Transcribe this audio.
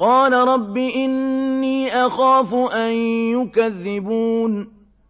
قال رب إني أخاف أن يكذبون